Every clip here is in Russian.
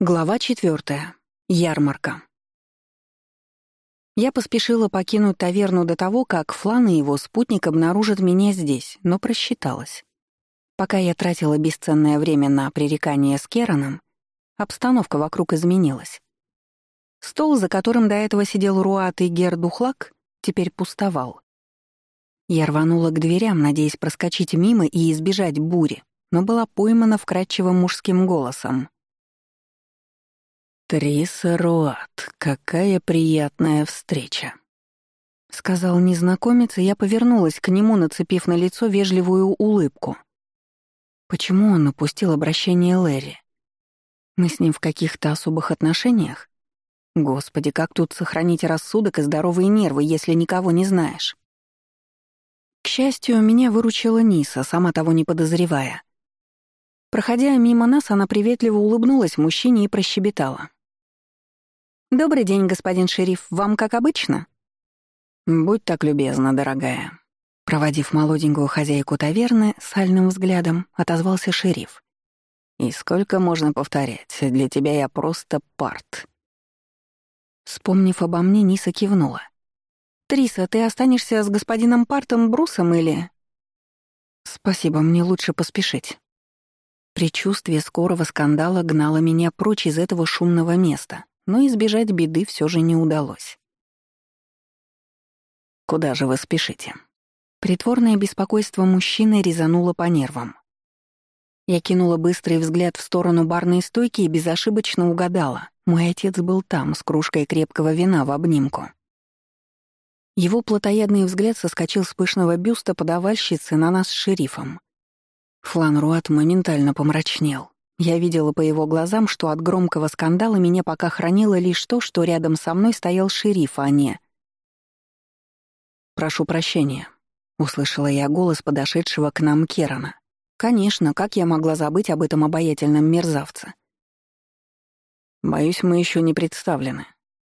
Глава четвертая. Ярмарка. Я поспешила покинуть таверну до того, как Флан и его спутник обнаружат меня здесь, но просчиталась. Пока я тратила бесценное время на пререкание с Кераном, обстановка вокруг изменилась. Стол, за которым до этого сидел Руат и Гердухлак, теперь пустовал. Я рванула к дверям, надеясь проскочить мимо и избежать бури, но была поймана вкрадчивым мужским голосом — «Триса Руат, какая приятная встреча!» Сказал незнакомец, и я повернулась к нему, нацепив на лицо вежливую улыбку. Почему он упустил обращение Лэри? Мы с ним в каких-то особых отношениях? Господи, как тут сохранить рассудок и здоровые нервы, если никого не знаешь? К счастью, меня выручила Ниса, сама того не подозревая. Проходя мимо нас, она приветливо улыбнулась мужчине и прощебетала. «Добрый день, господин шериф. Вам как обычно?» «Будь так любезна, дорогая». Проводив молоденькую хозяйку таверны сальным взглядом, отозвался шериф. «И сколько можно повторять? Для тебя я просто парт». Вспомнив обо мне, Ниса кивнула. «Триса, ты останешься с господином Партом Брусом или...» «Спасибо, мне лучше поспешить». Причувствие скорого скандала гнало меня прочь из этого шумного места но избежать беды все же не удалось. «Куда же вы спешите?» Притворное беспокойство мужчины резануло по нервам. Я кинула быстрый взгляд в сторону барной стойки и безошибочно угадала. Мой отец был там, с кружкой крепкого вина в обнимку. Его плотоядный взгляд соскочил с пышного бюста подавальщицы на нас с шерифом. Флан Руат моментально помрачнел. Я видела по его глазам, что от громкого скандала меня пока хранило лишь то, что рядом со мной стоял шериф, а не... «Прошу прощения», — услышала я голос подошедшего к нам Керана. «Конечно, как я могла забыть об этом обаятельном мерзавце?» «Боюсь, мы еще не представлены.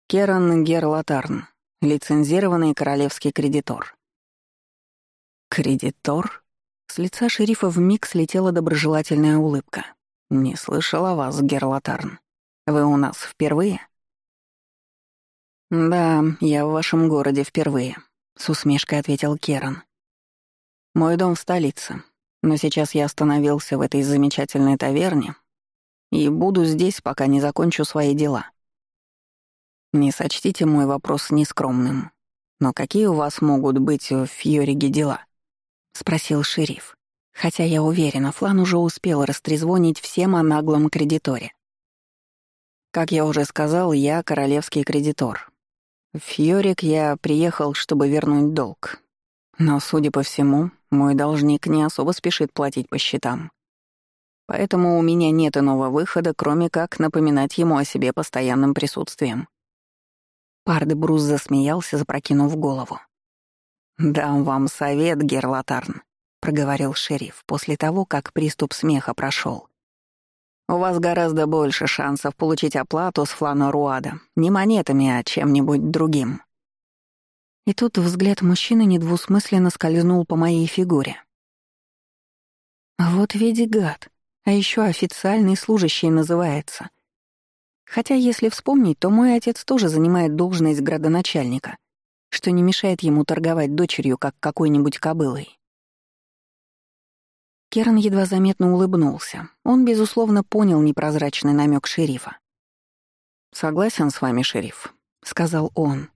Керан Герлатарн, лицензированный королевский кредитор». «Кредитор?» С лица шерифа вмиг слетела доброжелательная улыбка. «Не слышала вас, Герлатарн. Вы у нас впервые?» «Да, я в вашем городе впервые», — с усмешкой ответил Керан. «Мой дом в столице, но сейчас я остановился в этой замечательной таверне и буду здесь, пока не закончу свои дела. Не сочтите мой вопрос нескромным, но какие у вас могут быть в Фьориге дела?» — спросил шериф хотя я уверена, Флан уже успел растрезвонить всем о наглом кредиторе. Как я уже сказал, я королевский кредитор. В Фьорик я приехал, чтобы вернуть долг. Но, судя по всему, мой должник не особо спешит платить по счетам. Поэтому у меня нет иного выхода, кроме как напоминать ему о себе постоянным присутствием. Парде Брус засмеялся, запрокинув голову. «Дам вам совет, Герлатарн проговорил шериф после того, как приступ смеха прошел. «У вас гораздо больше шансов получить оплату с флана Руада. Не монетами, а чем-нибудь другим». И тут взгляд мужчины недвусмысленно скользнул по моей фигуре. Вот ведь гад, а еще официальный служащий называется. Хотя, если вспомнить, то мой отец тоже занимает должность градоначальника, что не мешает ему торговать дочерью, как какой-нибудь кобылой. Керн едва заметно улыбнулся. Он, безусловно, понял непрозрачный намек шерифа. «Согласен с вами, шериф», — сказал он.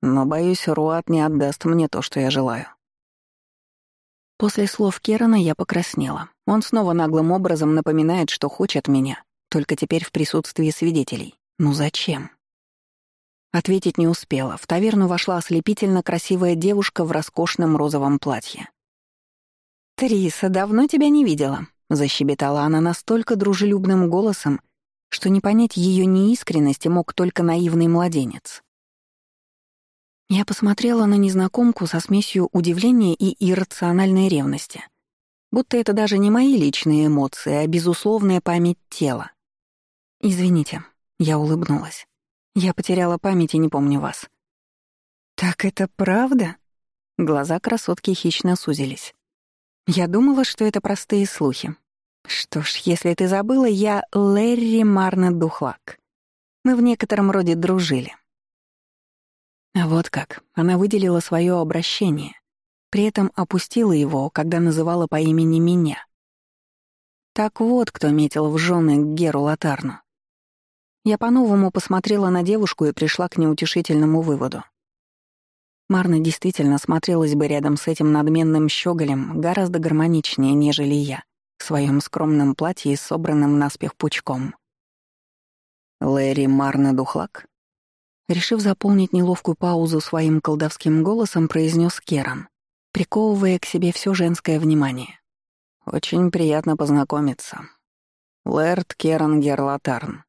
«Но, боюсь, Руат не отдаст мне то, что я желаю». После слов Керана я покраснела. Он снова наглым образом напоминает, что хочет меня, только теперь в присутствии свидетелей. Ну зачем? Ответить не успела. В таверну вошла ослепительно красивая девушка в роскошном розовом платье. «Триса, давно тебя не видела», — защебетала она настолько дружелюбным голосом, что не понять ее неискренности мог только наивный младенец. Я посмотрела на незнакомку со смесью удивления и иррациональной ревности. Будто это даже не мои личные эмоции, а безусловная память тела. «Извините», — я улыбнулась. «Я потеряла память и не помню вас». «Так это правда?» Глаза красотки хищно сузились. Я думала, что это простые слухи. Что ж, если ты забыла, я Лэри Марна Духлак. Мы в некотором роде дружили. Вот как. Она выделила свое обращение, при этом опустила его, когда называла по имени меня. Так вот, кто метил в жены Геру Латарну. Я по-новому посмотрела на девушку и пришла к неутешительному выводу. Марна действительно смотрелась бы рядом с этим надменным щеголем гораздо гармоничнее, нежели я, в своем скромном платье и собранным наспех пучком. Лэри Марна Духлак? Решив заполнить неловкую паузу своим колдовским голосом, произнес Керан, приковывая к себе все женское внимание. «Очень приятно познакомиться. Лэрд Керан Герлатарн,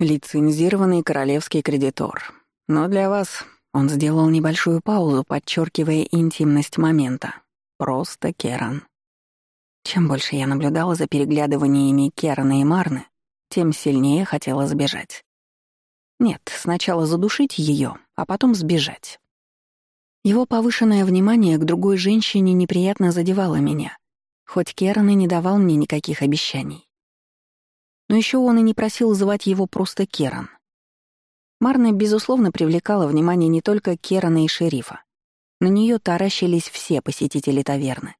лицензированный королевский кредитор. Но для вас он сделал небольшую паузу, подчеркивая интимность момента. Просто Керан. Чем больше я наблюдала за переглядываниями Керана и Марны, тем сильнее хотела сбежать. Нет, сначала задушить ее, а потом сбежать. Его повышенное внимание к другой женщине неприятно задевало меня, хоть Керан и не давал мне никаких обещаний. Но еще он и не просил звать его просто Керан. Марна, безусловно, привлекала внимание не только Керана и шерифа. На нее таращились все посетители таверны.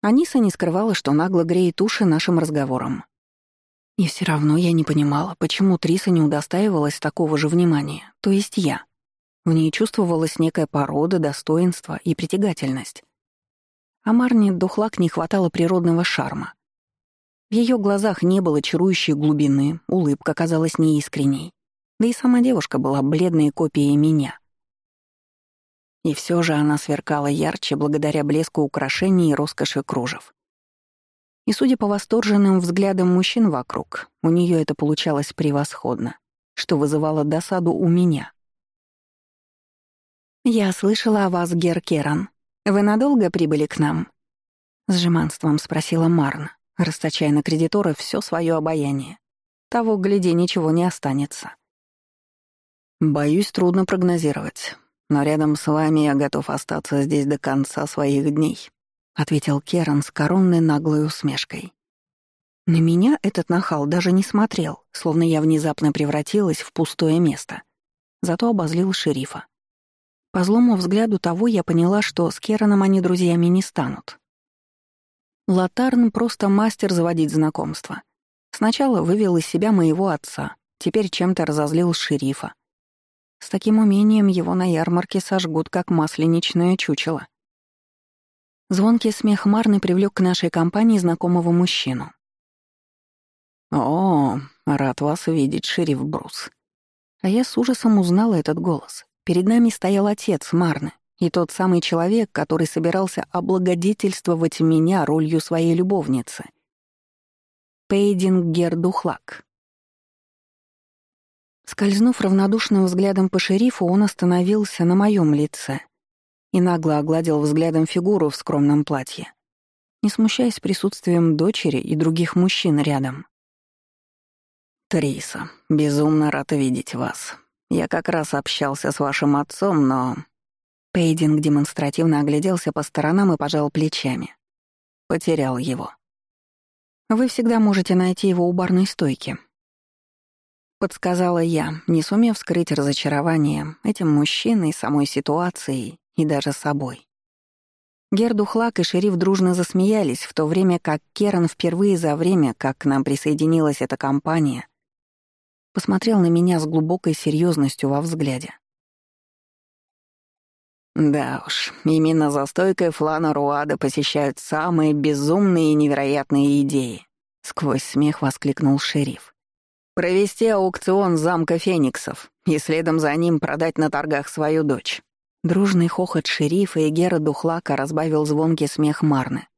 Аниса не скрывала, что нагло греет уши нашим разговором. И все равно я не понимала, почему Триса не удостаивалась такого же внимания, то есть я. В ней чувствовалась некая порода, достоинство и притягательность. А Марне Духлак не хватало природного шарма. В ее глазах не было чарующей глубины, улыбка казалась неискренней. Да и сама девушка была бледной копией меня. И все же она сверкала ярче благодаря блеску украшений и роскоши кружев. И судя по восторженным взглядам мужчин вокруг, у нее это получалось превосходно, что вызывало досаду у меня. «Я слышала о вас, Гер Керан. Вы надолго прибыли к нам?» С жеманством спросила Марн, расточая на кредитора все свое обаяние. Того, гляди, ничего не останется. Боюсь, трудно прогнозировать. Но рядом с вами я готов остаться здесь до конца своих дней, ответил Керан с коронной наглой усмешкой. На меня этот нахал даже не смотрел, словно я внезапно превратилась в пустое место. Зато обозлил шерифа. По злому взгляду того я поняла, что с Кераном они друзьями не станут. Латарн просто мастер заводить знакомства. Сначала вывел из себя моего отца, теперь чем-то разозлил шерифа, с таким умением его на ярмарке сожгут, как масленичное чучело. Звонкий смех Марны привлек к нашей компании знакомого мужчину. «О, рад вас видеть, шериф Брус». А я с ужасом узнала этот голос. Перед нами стоял отец Марны и тот самый человек, который собирался облагодетельствовать меня ролью своей любовницы. Пейдинг Гердухлак. Скользнув равнодушным взглядом по шерифу, он остановился на моем лице и нагло огладил взглядом фигуру в скромном платье, не смущаясь присутствием дочери и других мужчин рядом. «Триса, безумно рад видеть вас. Я как раз общался с вашим отцом, но...» Пейдинг демонстративно огляделся по сторонам и пожал плечами. Потерял его. «Вы всегда можете найти его у барной стойки», Подсказала я, не сумев скрыть разочарование этим мужчиной, самой ситуацией и даже собой. Герду Хлак и шериф дружно засмеялись, в то время как Керан впервые за время, как к нам присоединилась эта компания, посмотрел на меня с глубокой серьезностью во взгляде. Да уж, именно за стойкой Флана Руада посещают самые безумные и невероятные идеи, сквозь смех воскликнул шериф. Провести аукцион замка Фениксов и следом за ним продать на торгах свою дочь. Дружный хохот шерифа и Гера Духлака разбавил звонкий смех Марны.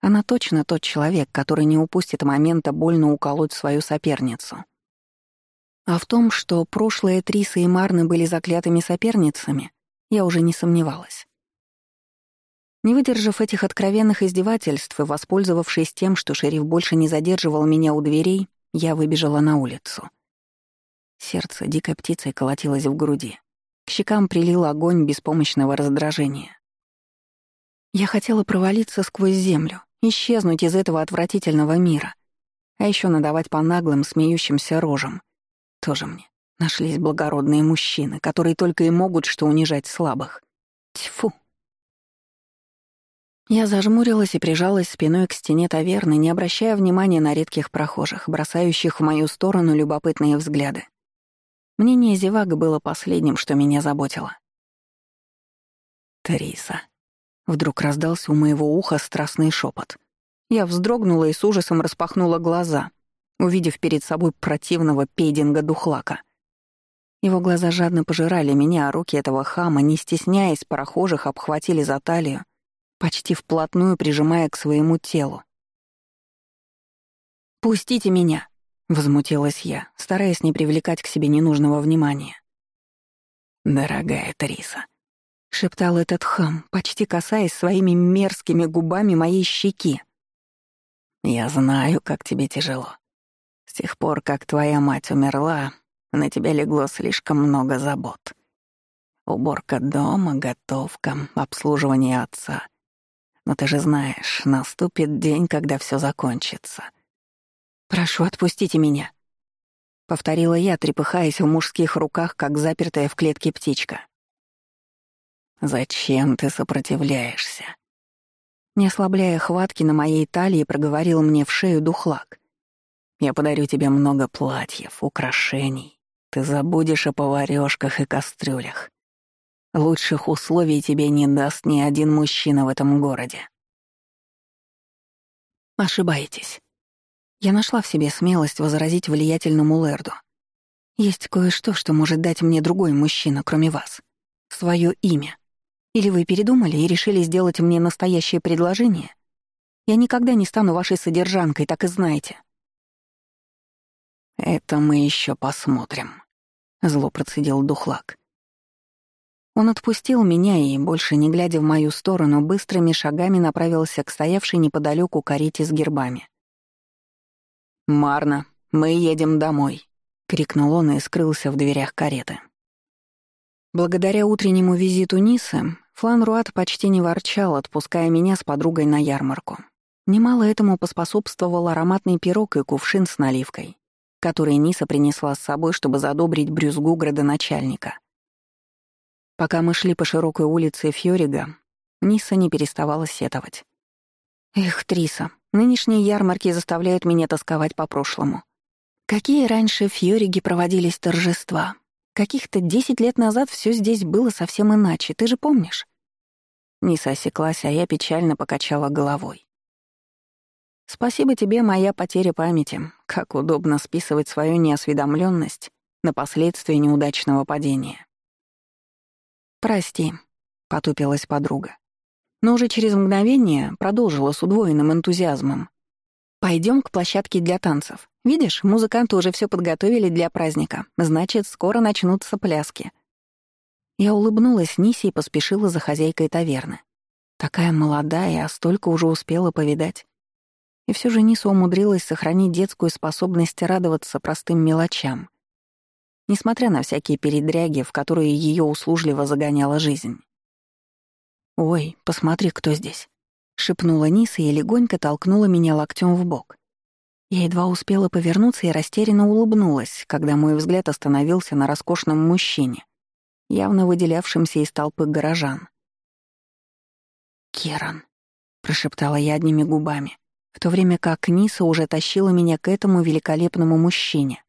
Она точно тот человек, который не упустит момента больно уколоть свою соперницу. А в том, что прошлые Триса и Марны были заклятыми соперницами, я уже не сомневалась. Не выдержав этих откровенных издевательств и воспользовавшись тем, что шериф больше не задерживал меня у дверей, я выбежала на улицу. Сердце дикой птицей колотилось в груди. К щекам прилил огонь беспомощного раздражения. Я хотела провалиться сквозь землю исчезнуть из этого отвратительного мира. А еще надавать по наглым, смеющимся рожам. Тоже мне. Нашлись благородные мужчины, которые только и могут что унижать слабых. Тьфу. Я зажмурилась и прижалась спиной к стене таверны, не обращая внимания на редких прохожих, бросающих в мою сторону любопытные взгляды. Мнение зевак было последним, что меня заботило. «Тариса», Вдруг раздался у моего уха страстный шепот. Я вздрогнула и с ужасом распахнула глаза, увидев перед собой противного пейдинга-духлака. Его глаза жадно пожирали меня, а руки этого хама, не стесняясь прохожих, обхватили за талию, почти вплотную прижимая к своему телу. «Пустите меня!» — возмутилась я, стараясь не привлекать к себе ненужного внимания. «Дорогая Тариса», — шептал этот хам, почти касаясь своими мерзкими губами моей щеки. «Я знаю, как тебе тяжело. С тех пор, как твоя мать умерла, на тебя легло слишком много забот. Уборка дома, готовка, обслуживание отца. Но ты же знаешь, наступит день, когда все закончится. Прошу, отпустите меня», — повторила я, трепыхаясь в мужских руках, как запертая в клетке птичка. «Зачем ты сопротивляешься?» Не ослабляя хватки на моей талии, проговорил мне в шею духлак. «Я подарю тебе много платьев, украшений. Ты забудешь о поварёшках и кастрюлях. Лучших условий тебе не даст ни один мужчина в этом городе». «Ошибаетесь. Я нашла в себе смелость возразить влиятельному Лерду. Есть кое-что, что может дать мне другой мужчина, кроме вас. Своё имя. Или вы передумали и решили сделать мне настоящее предложение? Я никогда не стану вашей содержанкой, так и знаете». «Это мы еще посмотрим», — зло процедил Духлак. Он отпустил меня и, больше не глядя в мою сторону, быстрыми шагами направился к стоявшей неподалеку карете с гербами. «Марна, мы едем домой», — крикнул он и скрылся в дверях кареты. Благодаря утреннему визиту Нисы, Флан Руат почти не ворчал, отпуская меня с подругой на ярмарку. Немало этому поспособствовал ароматный пирог и кувшин с наливкой, который Ниса принесла с собой, чтобы задобрить брюзгу градоначальника. Пока мы шли по широкой улице Фьорига, Ниса не переставала сетовать. «Эх, Триса, нынешние ярмарки заставляют меня тосковать по прошлому. Какие раньше в Фьориге проводились торжества, Каких-то десять лет назад все здесь было совсем иначе, ты же помнишь?» Ниса осеклась, а я печально покачала головой. «Спасибо тебе, моя потеря памяти. Как удобно списывать свою неосведомленность на последствия неудачного падения». «Прости», — потупилась подруга. Но уже через мгновение продолжила с удвоенным энтузиазмом. Пойдем к площадке для танцев. Видишь, музыканты уже все подготовили для праздника. Значит, скоро начнутся пляски. Я улыбнулась Нисе и поспешила за хозяйкой таверны. Такая молодая, а столько уже успела повидать. И все же Ниса умудрилась сохранить детскую способность радоваться простым мелочам, несмотря на всякие передряги, в которые ее услужливо загоняла жизнь. «Ой, посмотри, кто здесь!» — шепнула Ниса и легонько толкнула меня локтем в бок. Я едва успела повернуться и растерянно улыбнулась, когда мой взгляд остановился на роскошном мужчине, явно выделявшемся из толпы горожан. «Керан», — прошептала я одними губами, в то время как Ниса уже тащила меня к этому великолепному мужчине.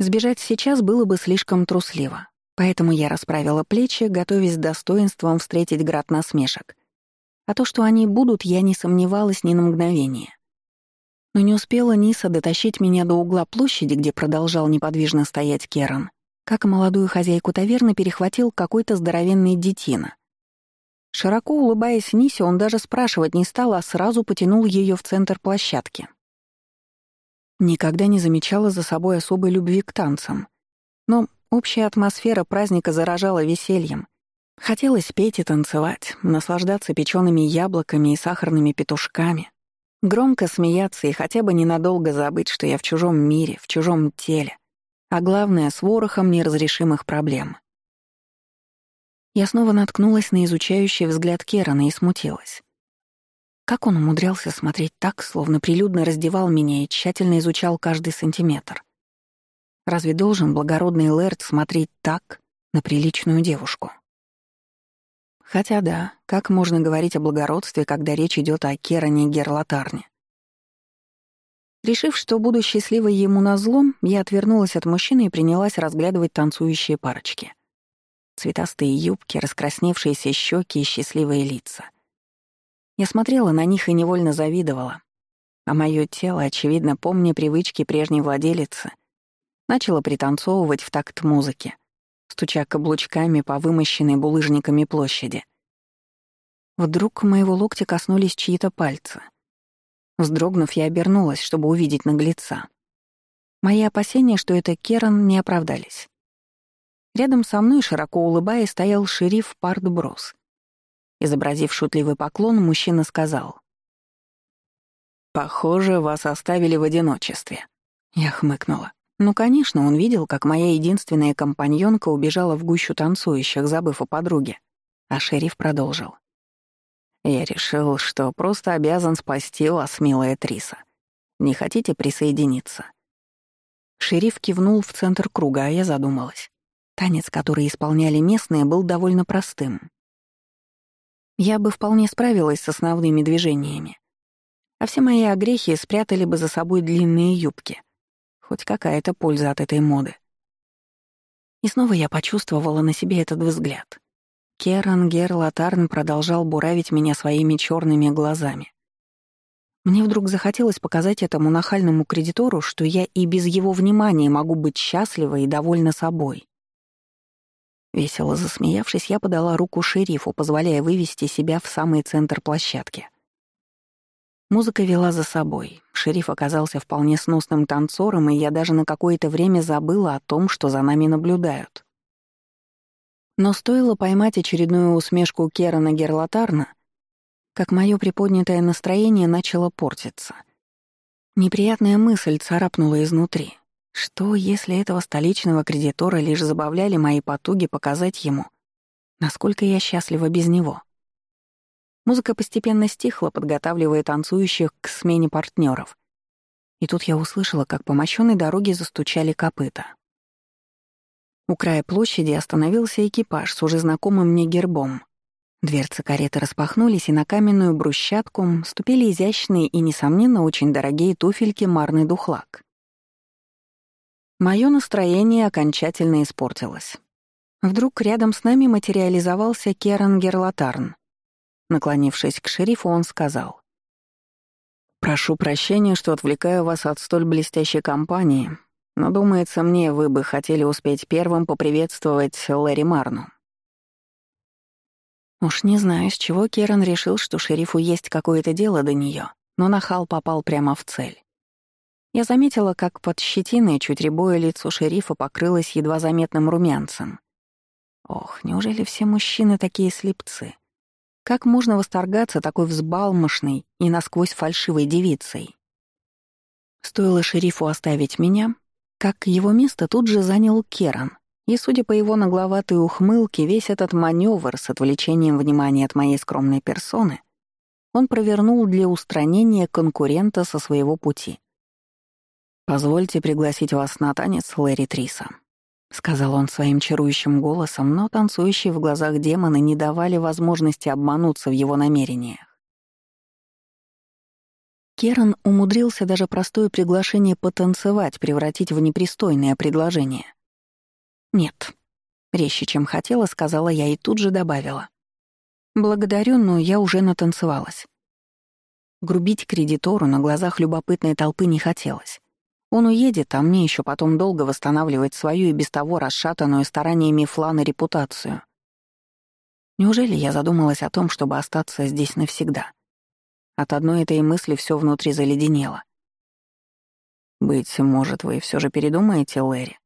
Сбежать сейчас было бы слишком трусливо, поэтому я расправила плечи, готовясь с достоинством встретить град насмешек. А то, что они будут, я не сомневалась ни на мгновение. Но не успела Ниса дотащить меня до угла площади, где продолжал неподвижно стоять Керан, как молодую хозяйку таверны перехватил какой-то здоровенный детина. Широко улыбаясь Нисе, он даже спрашивать не стал, а сразу потянул ее в центр площадки. Никогда не замечала за собой особой любви к танцам. Но общая атмосфера праздника заражала весельем, Хотелось петь и танцевать, наслаждаться печёными яблоками и сахарными петушками, громко смеяться и хотя бы ненадолго забыть, что я в чужом мире, в чужом теле, а главное, с ворохом неразрешимых проблем. Я снова наткнулась на изучающий взгляд Керана и смутилась. Как он умудрялся смотреть так, словно прилюдно раздевал меня и тщательно изучал каждый сантиметр? Разве должен благородный Лэрд смотреть так на приличную девушку? Хотя да, как можно говорить о благородстве, когда речь идет о Керане Герлатарне? Решив, что буду счастливой ему на злом, я отвернулась от мужчины и принялась разглядывать танцующие парочки. Цветастые юбки, раскрасневшиеся щеки и счастливые лица — я смотрела на них и невольно завидовала. А мое тело, очевидно, помня привычки прежней владелицы, начало пританцовывать в такт музыки, стуча каблучками по вымощенной булыжниками площади. Вдруг моего локтя коснулись чьи-то пальцы. Вздрогнув, я обернулась, чтобы увидеть наглеца. Мои опасения, что это Керан, не оправдались. Рядом со мной, широко улыбаясь, стоял шериф Парт Брос. Изобразив шутливый поклон, мужчина сказал. «Похоже, вас оставили в одиночестве». Я хмыкнула. Ну, конечно, он видел, как моя единственная компаньонка убежала в гущу танцующих, забыв о подруге. А шериф продолжил. «Я решил, что просто обязан спасти вас, милая Триса. Не хотите присоединиться?» Шериф кивнул в центр круга, а я задумалась. Танец, который исполняли местные, был довольно простым. Я бы вполне справилась с основными движениями. А все мои огрехи спрятали бы за собой длинные юбки. Хоть какая-то польза от этой моды. И снова я почувствовала на себе этот взгляд. Керан Герлатарн продолжал буравить меня своими черными глазами. Мне вдруг захотелось показать этому нахальному кредитору, что я и без его внимания могу быть счастлива и довольна собой. Весело засмеявшись, я подала руку шерифу, позволяя вывести себя в самый центр площадки. Музыка вела за собой. Шериф оказался вполне сносным танцором, и я даже на какое-то время забыла о том, что за нами наблюдают. Но стоило поймать очередную усмешку Керана Герлатарна, как мое приподнятое настроение начало портиться. Неприятная мысль царапнула изнутри. Что, если этого столичного кредитора лишь забавляли мои потуги показать ему, насколько я счастлива без него? Музыка постепенно стихла, подготавливая танцующих к смене партнеров. И тут я услышала, как по мощенной дороге застучали копыта. У края площади остановился экипаж с уже знакомым мне гербом. Дверцы кареты распахнулись, и на каменную брусчатку ступили изящные и, несомненно, очень дорогие туфельки Марный Духлак. Моё настроение окончательно испортилось. Вдруг рядом с нами материализовался Керан Герлатарн. Наклонившись к шерифу, он сказал. «Прошу прощения, что отвлекаю вас от столь блестящей компании, но, думается мне, вы бы хотели успеть первым поприветствовать Лэри Марну». Уж не знаю, с чего Керан решил, что шерифу есть какое-то дело до неё, но нахал попал прямо в цель. Я заметила, как под щетиной чуть рябое лицо шерифа покрылось едва заметным румянцем. Ох, неужели все мужчины такие слепцы? Как можно восторгаться такой взбалмошной и насквозь фальшивой девицей? Стоило шерифу оставить меня, как его место тут же занял Керан, и, судя по его нагловатой ухмылке, весь этот маневр с отвлечением внимания от моей скромной персоны он провернул для устранения конкурента со своего пути — «Позвольте пригласить вас на танец, Лэри Триса», — сказал он своим чарующим голосом, но танцующие в глазах демоны не давали возможности обмануться в его намерениях. Керан умудрился даже простое приглашение потанцевать превратить в непристойное предложение. «Нет», — резче, чем хотела, сказала я и тут же добавила. «Благодарю, но я уже натанцевалась». Грубить кредитору на глазах любопытной толпы не хотелось. Он уедет, а мне еще потом долго восстанавливать свою и без того расшатанную стараниями Флана репутацию. Неужели я задумалась о том, чтобы остаться здесь навсегда? От одной этой мысли все внутри заледенело. «Быть может, вы все же передумаете, Лэри?»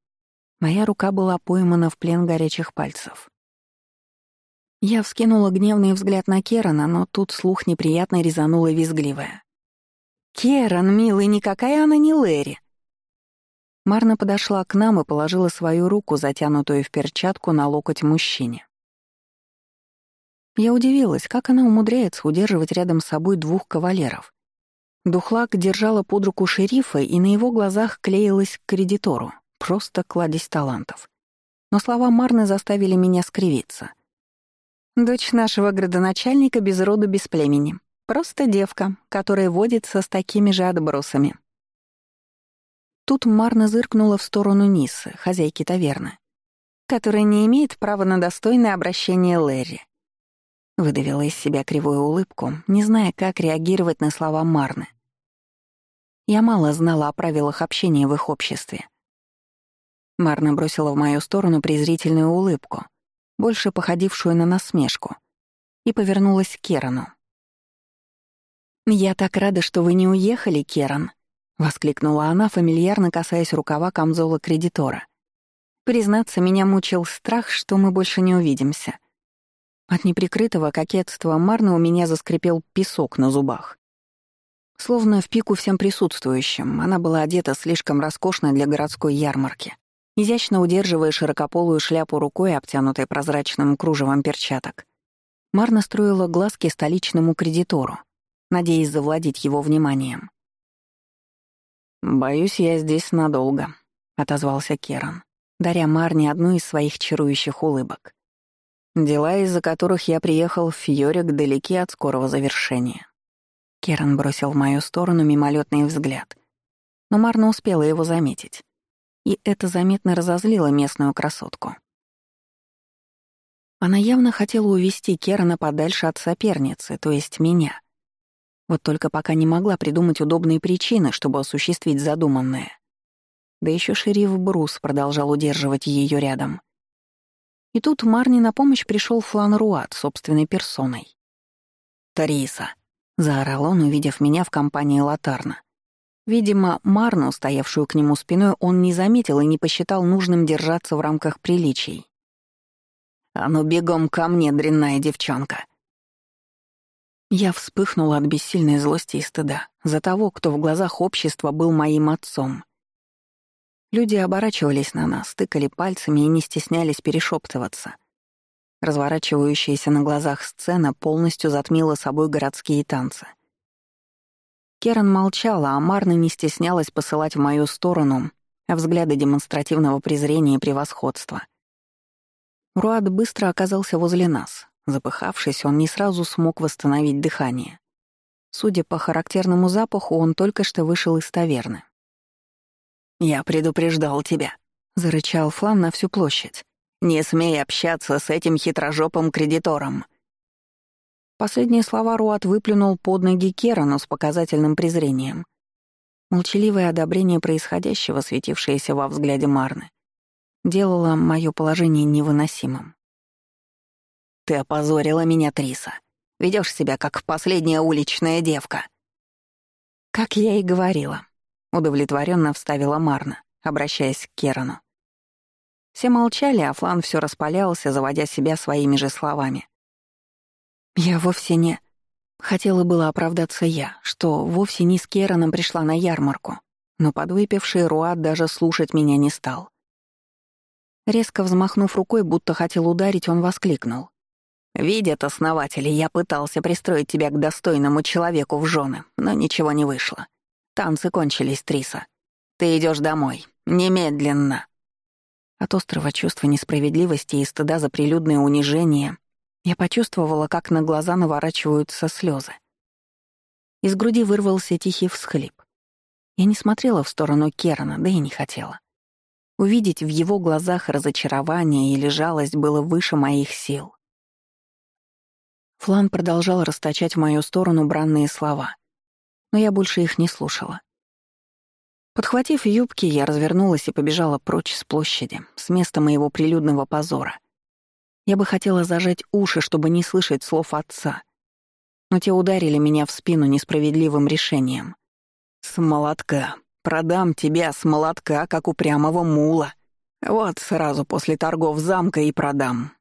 Моя рука была поймана в плен горячих пальцев. Я вскинула гневный взгляд на Керана, но тут слух неприятно резанула визгливая. «Керан, милый, никакая она не Лэри. Марна подошла к нам и положила свою руку, затянутую в перчатку, на локоть мужчине. Я удивилась, как она умудряется удерживать рядом с собой двух кавалеров. Духлак держала под руку шерифа и на его глазах клеилась к кредитору. Просто кладезь талантов. Но слова Марны заставили меня скривиться. «Дочь нашего градоначальника без роду, без племени. Просто девка, которая водится с такими же отбросами». Тут Марна зыркнула в сторону Нисы, хозяйки таверны, которая не имеет права на достойное обращение Лэри. Выдавила из себя кривую улыбку, не зная, как реагировать на слова Марны. Я мало знала о правилах общения в их обществе. Марна бросила в мою сторону презрительную улыбку, больше походившую на насмешку, и повернулась к Керану. «Я так рада, что вы не уехали, Керан», — воскликнула она, фамильярно касаясь рукава камзола кредитора. «Признаться, меня мучил страх, что мы больше не увидимся». От неприкрытого кокетства Марны у меня заскрипел песок на зубах. Словно в пику всем присутствующим, она была одета слишком роскошно для городской ярмарки, изящно удерживая широкополую шляпу рукой, обтянутой прозрачным кружевом перчаток. Марна строила глазки столичному кредитору, надеясь завладеть его вниманием. «Боюсь, я здесь надолго», — отозвался Керан, даря Марне одну из своих чарующих улыбок. «Дела, из-за которых я приехал в Фьорик, далеки от скорого завершения». Керан бросил в мою сторону мимолетный взгляд. Но Марна успела его заметить. И это заметно разозлило местную красотку. Она явно хотела увести Керана подальше от соперницы, то есть меня. Вот только пока не могла придумать удобные причины, чтобы осуществить задуманное. Да еще шериф Брус продолжал удерживать ее рядом. И тут Марни на помощь пришел Флан Руат собственной персоной. «Тариса!» — заорал он, увидев меня в компании Латарна. Видимо, Марну, стоявшую к нему спиной, он не заметил и не посчитал нужным держаться в рамках приличий. «А ну бегом ко мне, дрянная девчонка!» Я вспыхнула от бессильной злости и стыда за того, кто в глазах общества был моим отцом. Люди оборачивались на нас, тыкали пальцами и не стеснялись перешептываться. Разворачивающаяся на глазах сцена полностью затмила собой городские танцы. Керан молчала, а Марна не стеснялась посылать в мою сторону взгляды демонстративного презрения и превосходства. Руад быстро оказался возле нас. Запыхавшись, он не сразу смог восстановить дыхание. Судя по характерному запаху, он только что вышел из таверны. «Я предупреждал тебя», — зарычал Флан на всю площадь. Не смей общаться с этим хитрожопым кредитором». Последние слова Руат выплюнул под ноги Керану с показательным презрением. Молчаливое одобрение происходящего, светившееся во взгляде Марны, делало мое положение невыносимым. «Ты опозорила меня, Триса. Ведешь себя, как последняя уличная девка». «Как я и говорила», — удовлетворенно вставила Марна, обращаясь к Керану. Все молчали, а Флан все распалялся, заводя себя своими же словами. «Я вовсе не...» Хотела было оправдаться я, что вовсе не с Кераном пришла на ярмарку, но подвыпивший Руат даже слушать меня не стал. Резко взмахнув рукой, будто хотел ударить, он воскликнул. «Видят основатели, я пытался пристроить тебя к достойному человеку в жены, но ничего не вышло. Танцы кончились, Триса. Ты идешь домой. Немедленно!» От острого чувства несправедливости и стыда за прилюдное унижение я почувствовала, как на глаза наворачиваются слезы. Из груди вырвался тихий всхлип. Я не смотрела в сторону Керана, да и не хотела. Увидеть в его глазах разочарование или жалость было выше моих сил. Флан продолжал расточать в мою сторону бранные слова, но я больше их не слушала. Подхватив юбки, я развернулась и побежала прочь с площади, с места моего прилюдного позора. Я бы хотела зажать уши, чтобы не слышать слов отца. Но те ударили меня в спину несправедливым решением. «С молотка. Продам тебя с молотка, как упрямого мула. Вот сразу после торгов замка и продам.